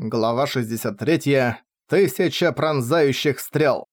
Глава 63. Тысяча пронзающих стрел.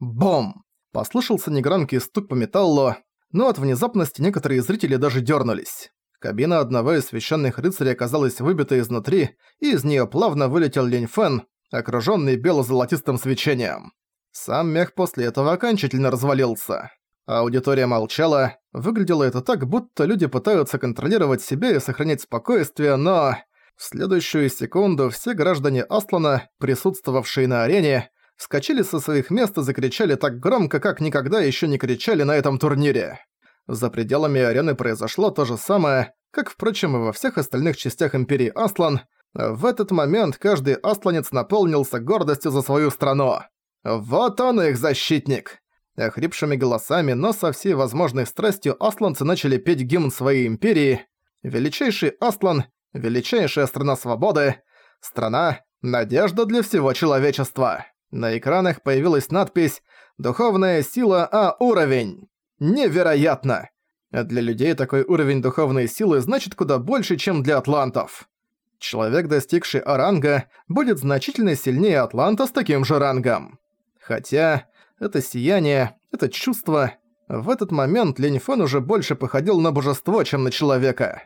Бом! Послышался негромкий стук по металлу, но от внезапности некоторые зрители даже дернулись. Кабина одного из священных рыцарей оказалась выбита изнутри, и из нее плавно вылетел Линь Фэн, окруженный бело-золотистым свечением. Сам мех после этого окончательно развалился. Аудитория молчала, выглядело это так, будто люди пытаются контролировать себя и сохранять спокойствие, но... В следующую секунду все граждане Аслана, присутствовавшие на арене, вскочили со своих мест и закричали так громко, как никогда еще не кричали на этом турнире. За пределами арены произошло то же самое, как, впрочем, и во всех остальных частях Империи Аслан. В этот момент каждый асланец наполнился гордостью за свою страну. Вот он их защитник! Охрипшими голосами, но со всей возможной страстью асланцы начали петь гимн своей империи. Величайший Аслан величайшая страна свободы, страна – надежда для всего человечества. На экранах появилась надпись «Духовная сила А уровень». Невероятно! Для людей такой уровень духовной силы значит куда больше, чем для атлантов. Человек, достигший А-ранга, будет значительно сильнее атланта с таким же рангом. Хотя это сияние, это чувство... В этот момент Линь Фэн уже больше походил на божество, чем на человека.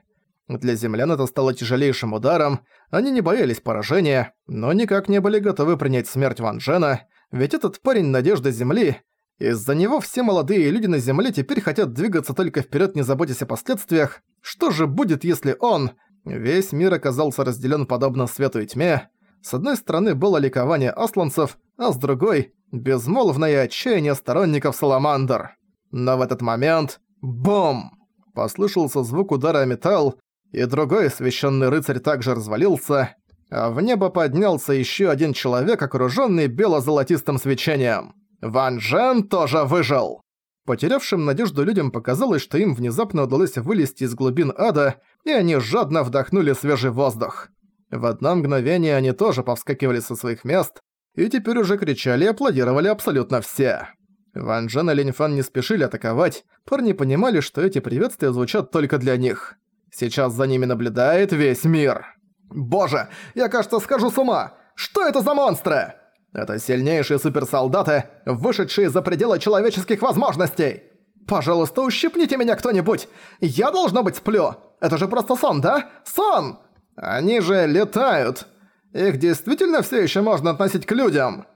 Для землян это стало тяжелейшим ударом, они не боялись поражения, но никак не были готовы принять смерть Ван Джена, ведь этот парень – надежда Земли. Из-за него все молодые люди на Земле теперь хотят двигаться только вперед, не заботясь о последствиях. Что же будет, если он... Весь мир оказался разделен подобно свету и тьме. С одной стороны было ликование асланцев, а с другой – безмолвное отчаяние сторонников Саламандр. Но в этот момент... Бум! Послышался звук удара о металл, и другой священный рыцарь также развалился, а в небо поднялся еще один человек, окруженный бело-золотистым свечением. Ван Джен тоже выжил! Потерявшим надежду людям показалось, что им внезапно удалось вылезти из глубин ада, и они жадно вдохнули свежий воздух. В одно мгновение они тоже повскакивали со своих мест, и теперь уже кричали и аплодировали абсолютно все. Ван Джен и Линь Фан не спешили атаковать, парни понимали, что эти приветствия звучат только для них. Сейчас за ними наблюдает весь мир. Боже, я, кажется, схожу с ума! Что это за монстры? Это сильнейшие суперсолдаты, вышедшие за пределы человеческих возможностей. Пожалуйста, ущипните меня кто-нибудь. Я должно быть сплю. Это же просто сон, да? Сон! Они же летают. Их действительно все еще можно относить к людям.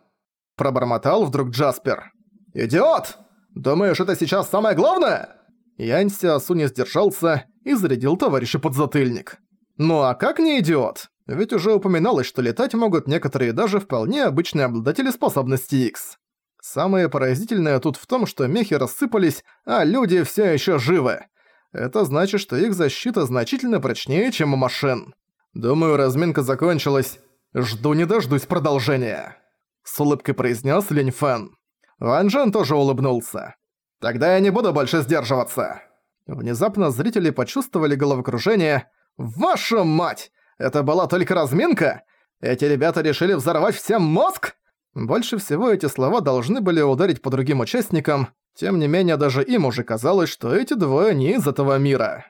Пробормотал вдруг Джаспер. Идиот! Думаешь, это сейчас самое главное? Янь Асу не сдержался и зарядил товарища подзатыльник. Ну а как не идиот? Ведь уже упоминалось, что летать могут некоторые даже вполне обычные обладатели способности X. Самое поразительное тут в том, что мехи рассыпались, а люди все еще живы. Это значит, что их защита значительно прочнее, чем у машин. Думаю, разминка закончилась. Жду не дождусь продолжения. С улыбкой произнес Линь Фэн. Ван Джен тоже улыбнулся. Тогда я не буду больше сдерживаться. Внезапно зрители почувствовали головокружение. «Ваша мать! Это была только разминка? Эти ребята решили взорвать всем мозг?» Больше всего эти слова должны были ударить по другим участникам, тем не менее даже им уже казалось, что эти двое не из этого мира.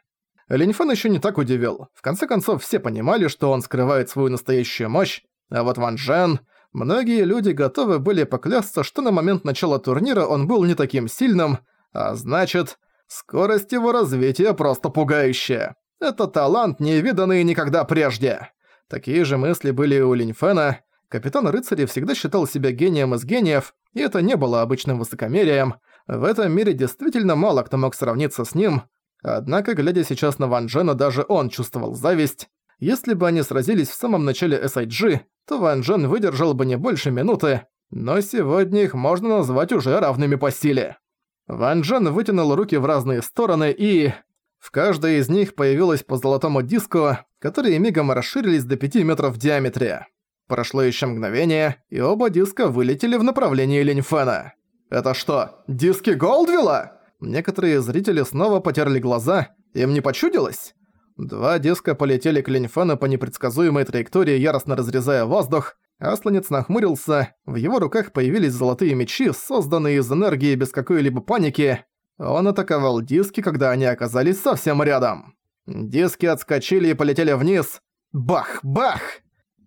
Линьфэн еще не так удивил. В конце концов, все понимали, что он скрывает свою настоящую мощь, а вот Ван Джен... Многие люди готовы были поклясться, что на момент начала турнира он был не таким сильным, а значит, Скорость его развития просто пугающая. Это талант, не виданный никогда прежде. Такие же мысли были у Линьфена. Капитан рыцарей всегда считал себя гением из гениев, и это не было обычным высокомерием. В этом мире действительно мало кто мог сравниться с ним. Однако, глядя сейчас на Ван Джена, даже он чувствовал зависть. Если бы они сразились в самом начале SIG, то Ван Джен выдержал бы не больше минуты, но сегодня их можно назвать уже равными по силе. Ван Джен вытянул руки в разные стороны и... В каждой из них появилось по золотому диску, которые мигом расширились до 5 метров в диаметре. Прошло еще мгновение, и оба диска вылетели в направлении Линьфена. «Это что, диски Голдвилла?» Некоторые зрители снова потерли глаза, им не почудилось? Два диска полетели к Линьфену по непредсказуемой траектории, яростно разрезая воздух, Асланец нахмурился, в его руках появились золотые мечи, созданные из энергии без какой-либо паники. Он атаковал диски, когда они оказались совсем рядом. Диски отскочили и полетели вниз. Бах! Бах!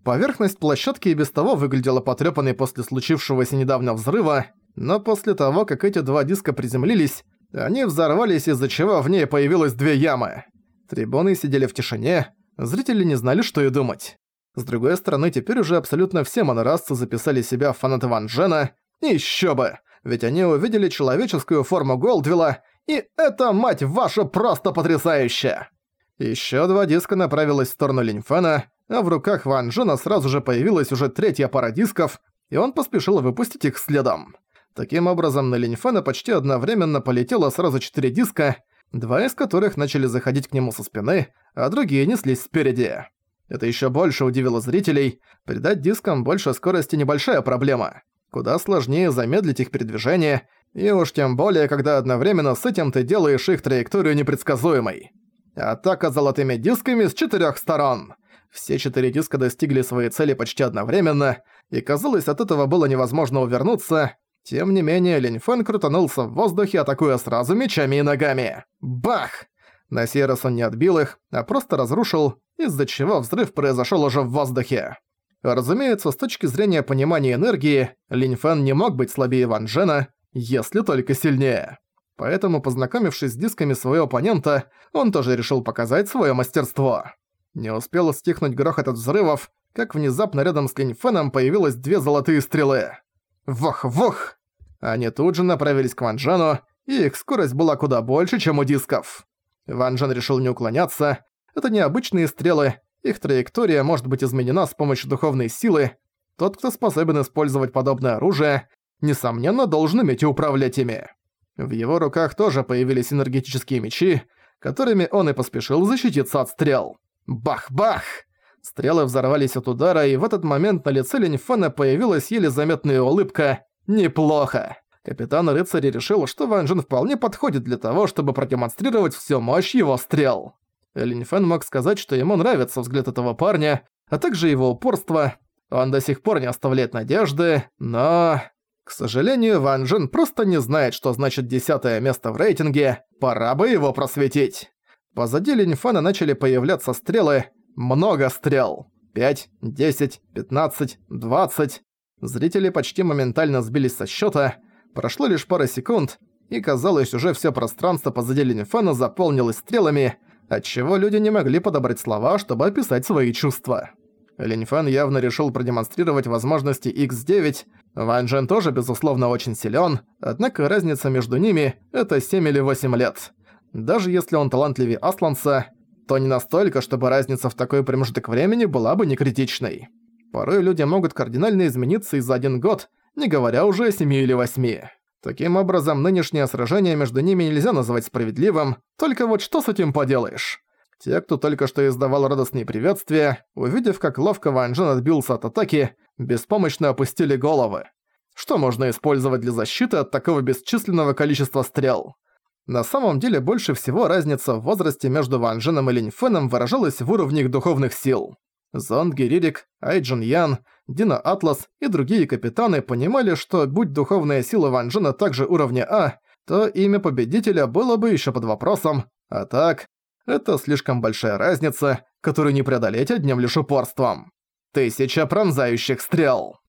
Поверхность площадки и без того выглядела потрёпанной после случившегося недавно взрыва, но после того, как эти два диска приземлились, они взорвались, из-за чего в ней появилось две ямы. Трибуны сидели в тишине, зрители не знали, что и думать. С другой стороны, теперь уже абсолютно все монорасцы записали себя в фанаты Ван Джена. Ещё бы, ведь они увидели человеческую форму Голдвилла, и это, мать ваша, просто потрясающе! Ещё два диска направилось в сторону Линьфена, а в руках Ван Джена сразу же появилась уже третья пара дисков, и он поспешил выпустить их следом. Таким образом, на Линьфена почти одновременно полетело сразу четыре диска, два из которых начали заходить к нему со спины, а другие неслись спереди. Это еще больше удивило зрителей. Придать дискам больше скорости небольшая проблема. Куда сложнее замедлить их передвижение, и уж тем более, когда одновременно с этим ты делаешь их траекторию непредсказуемой. Атака золотыми дисками с четырех сторон. Все четыре диска достигли своей цели почти одновременно, и казалось, от этого было невозможно увернуться. Тем не менее, Линь Фэн крутанулся в воздухе, атакуя сразу мечами и ногами. Бах! На сей раз он не отбил их, а просто разрушил, из-за чего взрыв произошел уже в воздухе. Разумеется, с точки зрения понимания энергии, Линь Фэн не мог быть слабее Ван Джена, если только сильнее. Поэтому, познакомившись с дисками своего оппонента, он тоже решил показать свое мастерство. Не успел стихнуть грохот от взрывов, как внезапно рядом с Линь Фэном появилось две золотые стрелы. Вох-вох! Они тут же направились к Ван Джену, и их скорость была куда больше, чем у дисков. Ван Джен решил не уклоняться. Это необычные стрелы, их траектория может быть изменена с помощью духовной силы. Тот, кто способен использовать подобное оружие, несомненно, должен уметь управлять ими. В его руках тоже появились энергетические мечи, которыми он и поспешил защититься от стрел. Бах-бах! Стрелы взорвались от удара, и в этот момент на лице Линьфена появилась еле заметная улыбка «Неплохо». Капитан рыцаря решил, что Ван Джен вполне подходит для того, чтобы продемонстрировать всю мощь его стрел. Линь Фэн мог сказать, что ему нравится взгляд этого парня, а также его упорство. Он до сих пор не оставляет надежды, но... К сожалению, Ван Джен просто не знает, что значит десятое место в рейтинге, пора бы его просветить. Позади Линь Фэна начали появляться стрелы, много стрел. 5, 10, 15, 20. Зрители почти моментально сбились со счета, Прошло лишь пара секунд, и казалось, уже все пространство позади Линфена заполнилось стрелами, отчего люди не могли подобрать слова, чтобы описать свои чувства. Линьфэн явно решил продемонстрировать возможности X9, Ван Джен тоже, безусловно, очень силен, однако разница между ними – это 7 или 8 лет. Даже если он талантливее Асланса, то не настолько, чтобы разница в такой промежуток времени была бы не критичной. Порой люди могут кардинально измениться и за один год, не говоря уже о семи или восьми. Таким образом, нынешнее сражение между ними нельзя назвать справедливым, только вот что с этим поделаешь? Те, кто только что издавал радостные приветствия, увидев, как ловко Ван Джен отбился от атаки, беспомощно опустили головы. Что можно использовать для защиты от такого бесчисленного количества стрел? На самом деле, больше всего разница в возрасте между Ван Дженом и Линь Фэном выражалась в уровне их духовных сил. Зонг Гиририк, Айджин Ян, Дина Атлас и другие капитаны понимали, что будь духовная сила Ван Джена также уровня А, то имя победителя было бы еще под вопросом, а так, это слишком большая разница, которую не преодолеть одним лишь упорством. Тысяча пронзающих стрел.